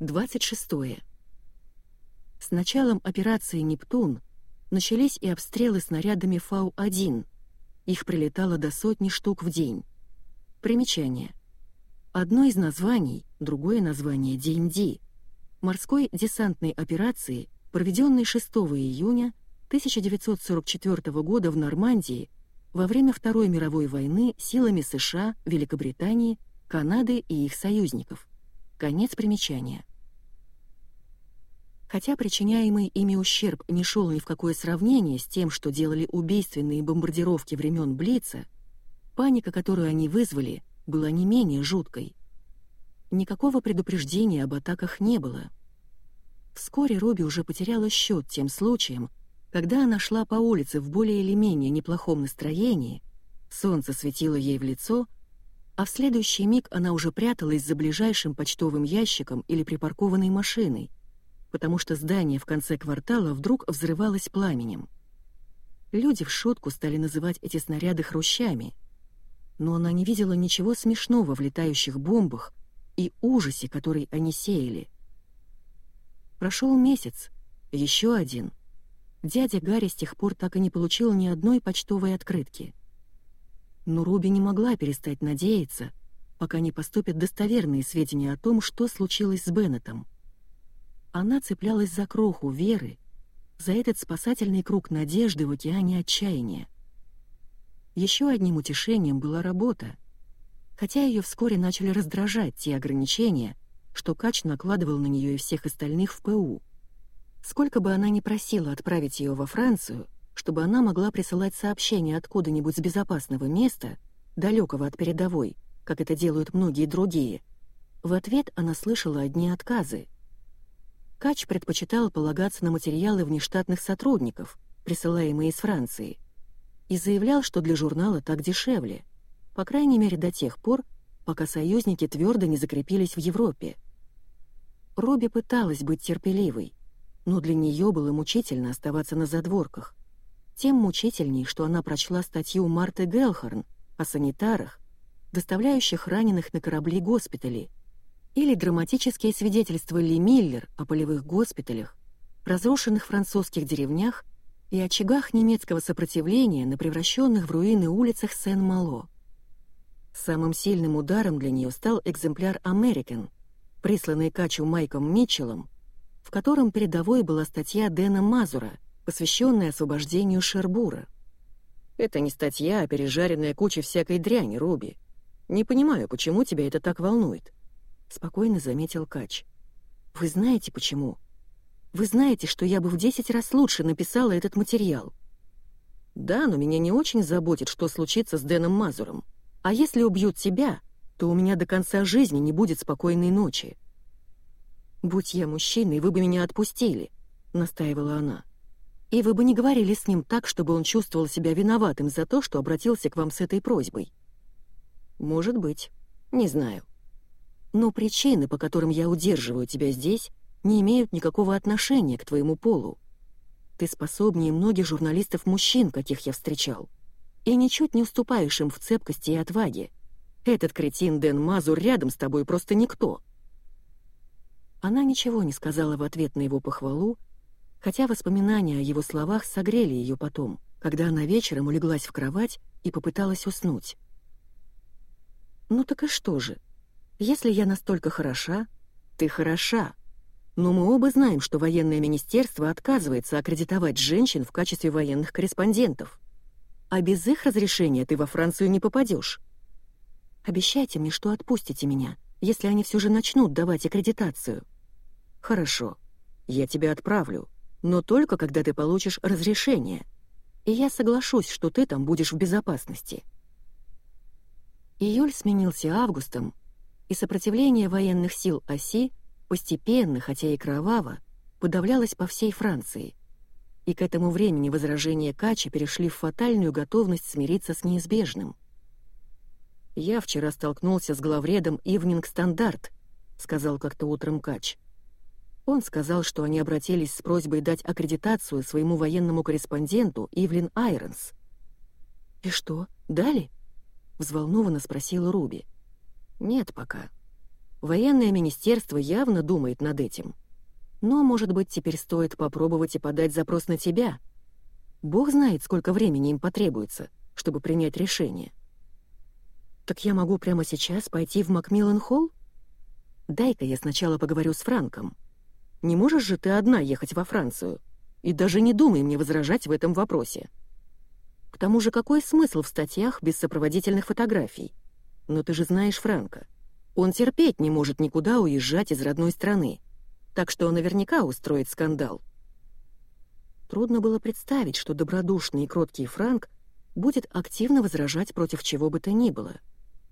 26. С началом операции «Нептун» начались и обстрелы снарядами Фау-1. Их прилетало до сотни штук в день. Примечание. Одно из названий, другое название ДМД, морской десантной операции, проведенной 6 июня 1944 года в Нормандии во время Второй мировой войны силами США, Великобритании, Канады и их союзников. Конец примечания. Хотя причиняемый ими ущерб не шел ни в какое сравнение с тем, что делали убийственные бомбардировки времен Блица, паника, которую они вызвали, была не менее жуткой. Никакого предупреждения об атаках не было. Вскоре Робби уже потеряла счет тем случаям, когда она шла по улице в более или менее неплохом настроении, солнце светило ей в лицо, а в следующий миг она уже пряталась за ближайшим почтовым ящиком или припаркованной машиной, потому что здание в конце квартала вдруг взрывалось пламенем. Люди в шутку стали называть эти снаряды хрущами, но она не видела ничего смешного в летающих бомбах и ужасе, который они сеяли. Прошел месяц, еще один — Дядя Гарри с тех пор так и не получил ни одной почтовой открытки. Но Руби не могла перестать надеяться, пока не поступят достоверные сведения о том, что случилось с Беннетом. Она цеплялась за кроху веры, за этот спасательный круг надежды в океане отчаяния. Еще одним утешением была работа, хотя ее вскоре начали раздражать те ограничения, что Кач накладывал на нее и всех остальных в ПУ. Сколько бы она ни просила отправить ее во Францию, чтобы она могла присылать сообщения откуда-нибудь с безопасного места, далекого от передовой, как это делают многие другие, в ответ она слышала одни отказы. Кач предпочитал полагаться на материалы внештатных сотрудников, присылаемые из Франции, и заявлял, что для журнала так дешевле, по крайней мере до тех пор, пока союзники твердо не закрепились в Европе. Робби пыталась быть терпеливой, но для нее было мучительно оставаться на задворках. Тем мучительней, что она прочла статью Марты Гелхорн о санитарах, доставляющих раненых на корабли госпитали, или драматические свидетельства Ли Миллер о полевых госпиталях, разрушенных французских деревнях и очагах немецкого сопротивления на превращенных в руины улицах Сен-Мало. Самым сильным ударом для нее стал экземпляр «Американ», присланный Качу Майком Митчеллом в котором передовой была статья Дэна Мазура, посвященная освобождению Шербура. «Это не статья, а пережаренная куча всякой дряни, Руби. Не понимаю, почему тебя это так волнует», — спокойно заметил Кач. «Вы знаете, почему? Вы знаете, что я бы в десять раз лучше написала этот материал». «Да, но меня не очень заботит, что случится с Дэном Мазуром. А если убьют тебя, то у меня до конца жизни не будет спокойной ночи. «Будь я мужчиной, вы бы меня отпустили», — настаивала она. «И вы бы не говорили с ним так, чтобы он чувствовал себя виноватым за то, что обратился к вам с этой просьбой». «Может быть. Не знаю. Но причины, по которым я удерживаю тебя здесь, не имеют никакого отношения к твоему полу. Ты способнее многих журналистов-мужчин, каких я встречал, и ничуть не уступаешь им в цепкости и отваге. Этот кретин Дэн Мазур рядом с тобой просто никто». Она ничего не сказала в ответ на его похвалу, хотя воспоминания о его словах согрели ее потом, когда она вечером улеглась в кровать и попыталась уснуть. «Ну так и что же? Если я настолько хороша, ты хороша. Но мы оба знаем, что военное министерство отказывается аккредитовать женщин в качестве военных корреспондентов. А без их разрешения ты во Францию не попадешь. Обещайте мне, что отпустите меня, если они все же начнут давать аккредитацию. Хорошо, я тебя отправлю, но только когда ты получишь разрешение, и я соглашусь, что ты там будешь в безопасности. Июль сменился августом, и сопротивление военных сил оси постепенно, хотя и кроваво, подавлялось по всей Франции. И к этому времени возражения Кача перешли в фатальную готовность смириться с неизбежным. «Я вчера столкнулся с главредом Ивнинг Стандарт», — сказал как-то утром Кач. Он сказал, что они обратились с просьбой дать аккредитацию своему военному корреспонденту Ивлин Айронс. «И что, дали?» — взволнованно спросила Руби. «Нет пока. Военное министерство явно думает над этим. Но, может быть, теперь стоит попробовать и подать запрос на тебя. Бог знает, сколько времени им потребуется, чтобы принять решение. Так я могу прямо сейчас пойти в Макмиллан-холл? Дай-ка я сначала поговорю с Франком. Не можешь же ты одна ехать во Францию? И даже не думай мне возражать в этом вопросе. К тому же какой смысл в статьях без сопроводительных фотографий? Но ты же знаешь Франка. Он терпеть не может никуда уезжать из родной страны так что он наверняка устроит скандал. Трудно было представить, что добродушный и кроткий Франк будет активно возражать против чего бы то ни было.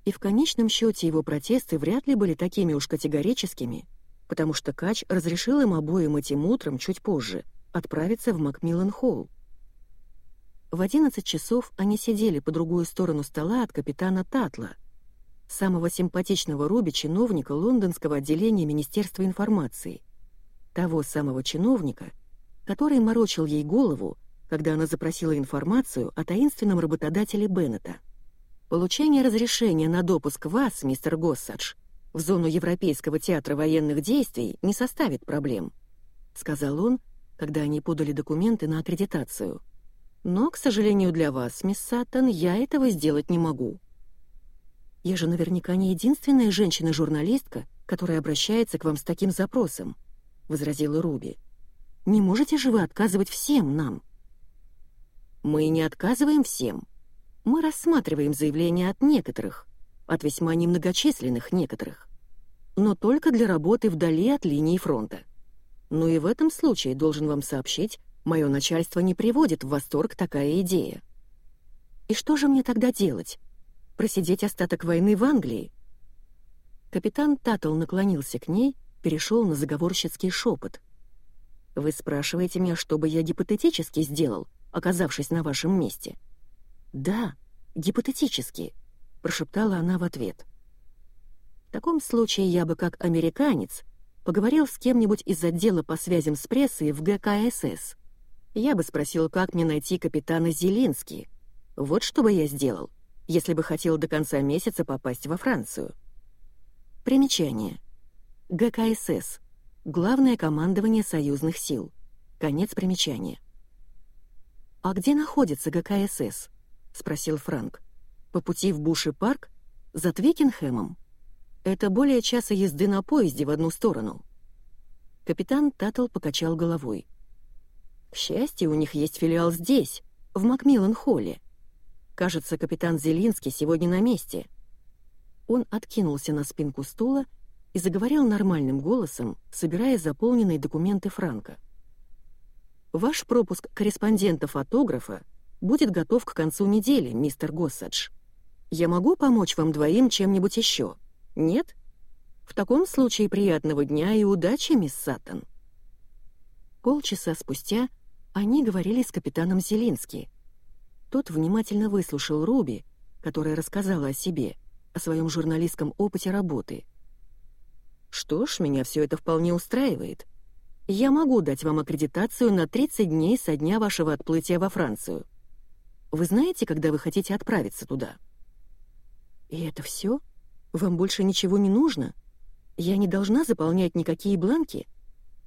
И в конечном счете его протесты вряд ли были такими уж категорическими, потому что Кач разрешил им обоим этим утром чуть позже отправиться в Макмиллан-холл. В 11 часов они сидели по другую сторону стола от капитана Татла, самого симпатичного Руби чиновника лондонского отделения Министерства информации, того самого чиновника, который морочил ей голову, когда она запросила информацию о таинственном работодателе Беннета. Получение разрешения на допуск вас, мистер Госсадж, в зону Европейского театра военных действий не составит проблем, сказал он, когда они подали документы на аккредитацию. Но, к сожалению для вас, мисс Саттон, я этого сделать не могу. Я же наверняка не единственная женщина-журналистка, которая обращается к вам с таким запросом. — возразила Руби. «Не можете же вы отказывать всем нам?» «Мы не отказываем всем. Мы рассматриваем заявления от некоторых, от весьма немногочисленных некоторых, но только для работы вдали от линии фронта. Но и в этом случае, должен вам сообщить, мое начальство не приводит в восторг такая идея. И что же мне тогда делать? Просидеть остаток войны в Англии?» Капитан Таттл наклонился к ней перешел на заговорщицкий шепот. «Вы спрашиваете меня, что бы я гипотетически сделал, оказавшись на вашем месте?» «Да, гипотетически», — прошептала она в ответ. «В таком случае я бы, как американец, поговорил с кем-нибудь из отдела по связям с прессой в ГКСС. Я бы спросил, как мне найти капитана Зелински. Вот что бы я сделал, если бы хотел до конца месяца попасть во Францию». Примечание. ГКСС. Главное командование союзных сил. Конец примечания. «А где находится ГКСС?» — спросил Франк. «По пути в Буши-парк? За Твикенхэмом? Это более часа езды на поезде в одну сторону». Капитан Таттл покачал головой. «К счастью, у них есть филиал здесь, в Макмиллан-холле. Кажется, капитан Зелинский сегодня на месте». Он откинулся на спинку стула и заговорил нормальным голосом, собирая заполненные документы Франка. «Ваш пропуск корреспондента-фотографа будет готов к концу недели, мистер Госсадж. Я могу помочь вам двоим чем-нибудь еще? Нет? В таком случае приятного дня и удачи, мисс Саттон». Полчаса спустя они говорили с капитаном Зелински. Тот внимательно выслушал Руби, которая рассказала о себе, о своем журналистском опыте работы — что ж, меня все это вполне устраивает. Я могу дать вам аккредитацию на 30 дней со дня вашего отплытия во Францию. Вы знаете, когда вы хотите отправиться туда? И это все? Вам больше ничего не нужно? Я не должна заполнять никакие бланки?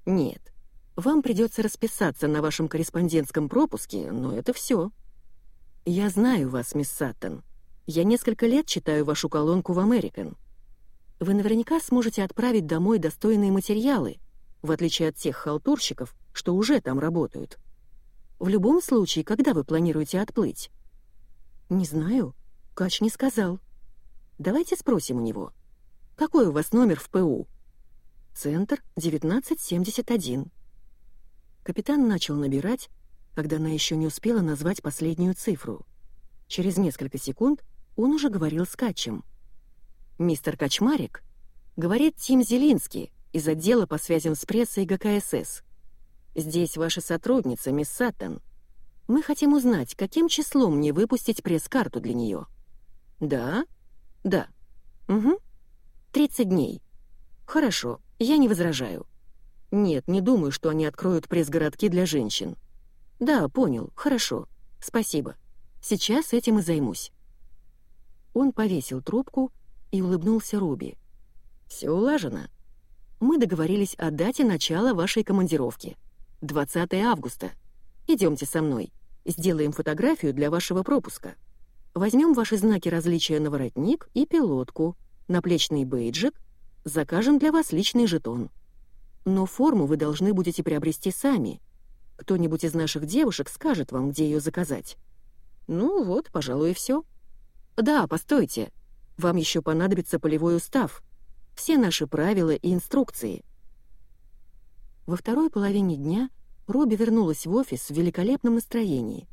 Нет. Вам придется расписаться на вашем корреспондентском пропуске, но это все. Я знаю вас, мисс Саттон. Я несколько лет читаю вашу колонку в American вы наверняка сможете отправить домой достойные материалы, в отличие от тех халтурщиков, что уже там работают. В любом случае, когда вы планируете отплыть? Не знаю. Кач не сказал. Давайте спросим у него. Какой у вас номер в ПУ? Центр 1971. Капитан начал набирать, когда она еще не успела назвать последнюю цифру. Через несколько секунд он уже говорил с Качем — «Мистер Качмарик?» — говорит Тим Зелинский из отдела по связям с прессой ГКСС. «Здесь ваша сотрудница, мисс Саттон. Мы хотим узнать, каким числом мне выпустить пресс-карту для нее». «Да? Да. Угу. 30 дней. Хорошо, я не возражаю. Нет, не думаю, что они откроют пресс-городки для женщин. Да, понял, хорошо. Спасибо. Сейчас этим и займусь». Он повесил трубку и улыбнулся Руби. Все улажено. Мы договорились о дате начала вашей командировки. 20 августа. Идемте со мной. Сделаем фотографию для вашего пропуска. Возьмем ваши знаки различия на воротник и пилотку, наплечный бейджик, закажем для вас личный жетон. Но форму вы должны будете приобрести сами. Кто-нибудь из наших девушек скажет вам, где ее заказать. Ну вот, пожалуй, и все. Да, постойте. Вам еще понадобится полевой устав. Все наши правила и инструкции. Во второй половине дня Робби вернулась в офис в великолепном настроении.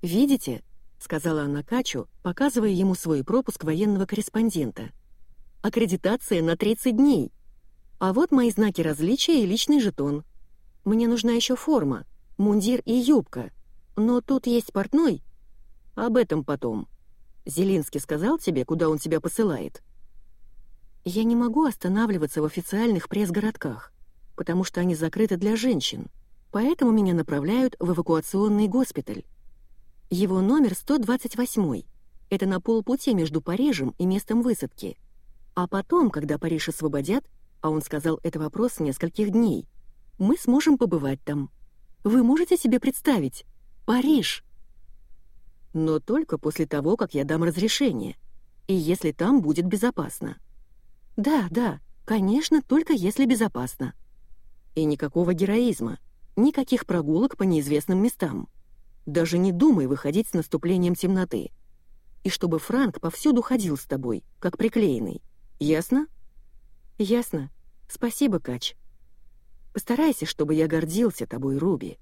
«Видите?» — сказала она Качу, показывая ему свой пропуск военного корреспондента. «Аккредитация на 30 дней. А вот мои знаки различия и личный жетон. Мне нужна еще форма, мундир и юбка. Но тут есть портной. Об этом потом. Зелинский сказал тебе, куда он тебя посылает?» «Я не могу останавливаться в официальных пресс-городках, потому что они закрыты для женщин, поэтому меня направляют в эвакуационный госпиталь. Его номер 128. Это на полпути между Парижем и местом высадки. А потом, когда Париж освободят, а он сказал, это вопрос нескольких дней, мы сможем побывать там. Вы можете себе представить? Париж! Но только после того, как я дам разрешение. И если там будет безопасно. Да, да, конечно, только если безопасно. И никакого героизма, никаких прогулок по неизвестным местам. Даже не думай выходить с наступлением темноты. И чтобы Франк повсюду ходил с тобой, как приклеенный. Ясно? Ясно. Спасибо, Кач. Постарайся, чтобы я гордился тобой, Руби.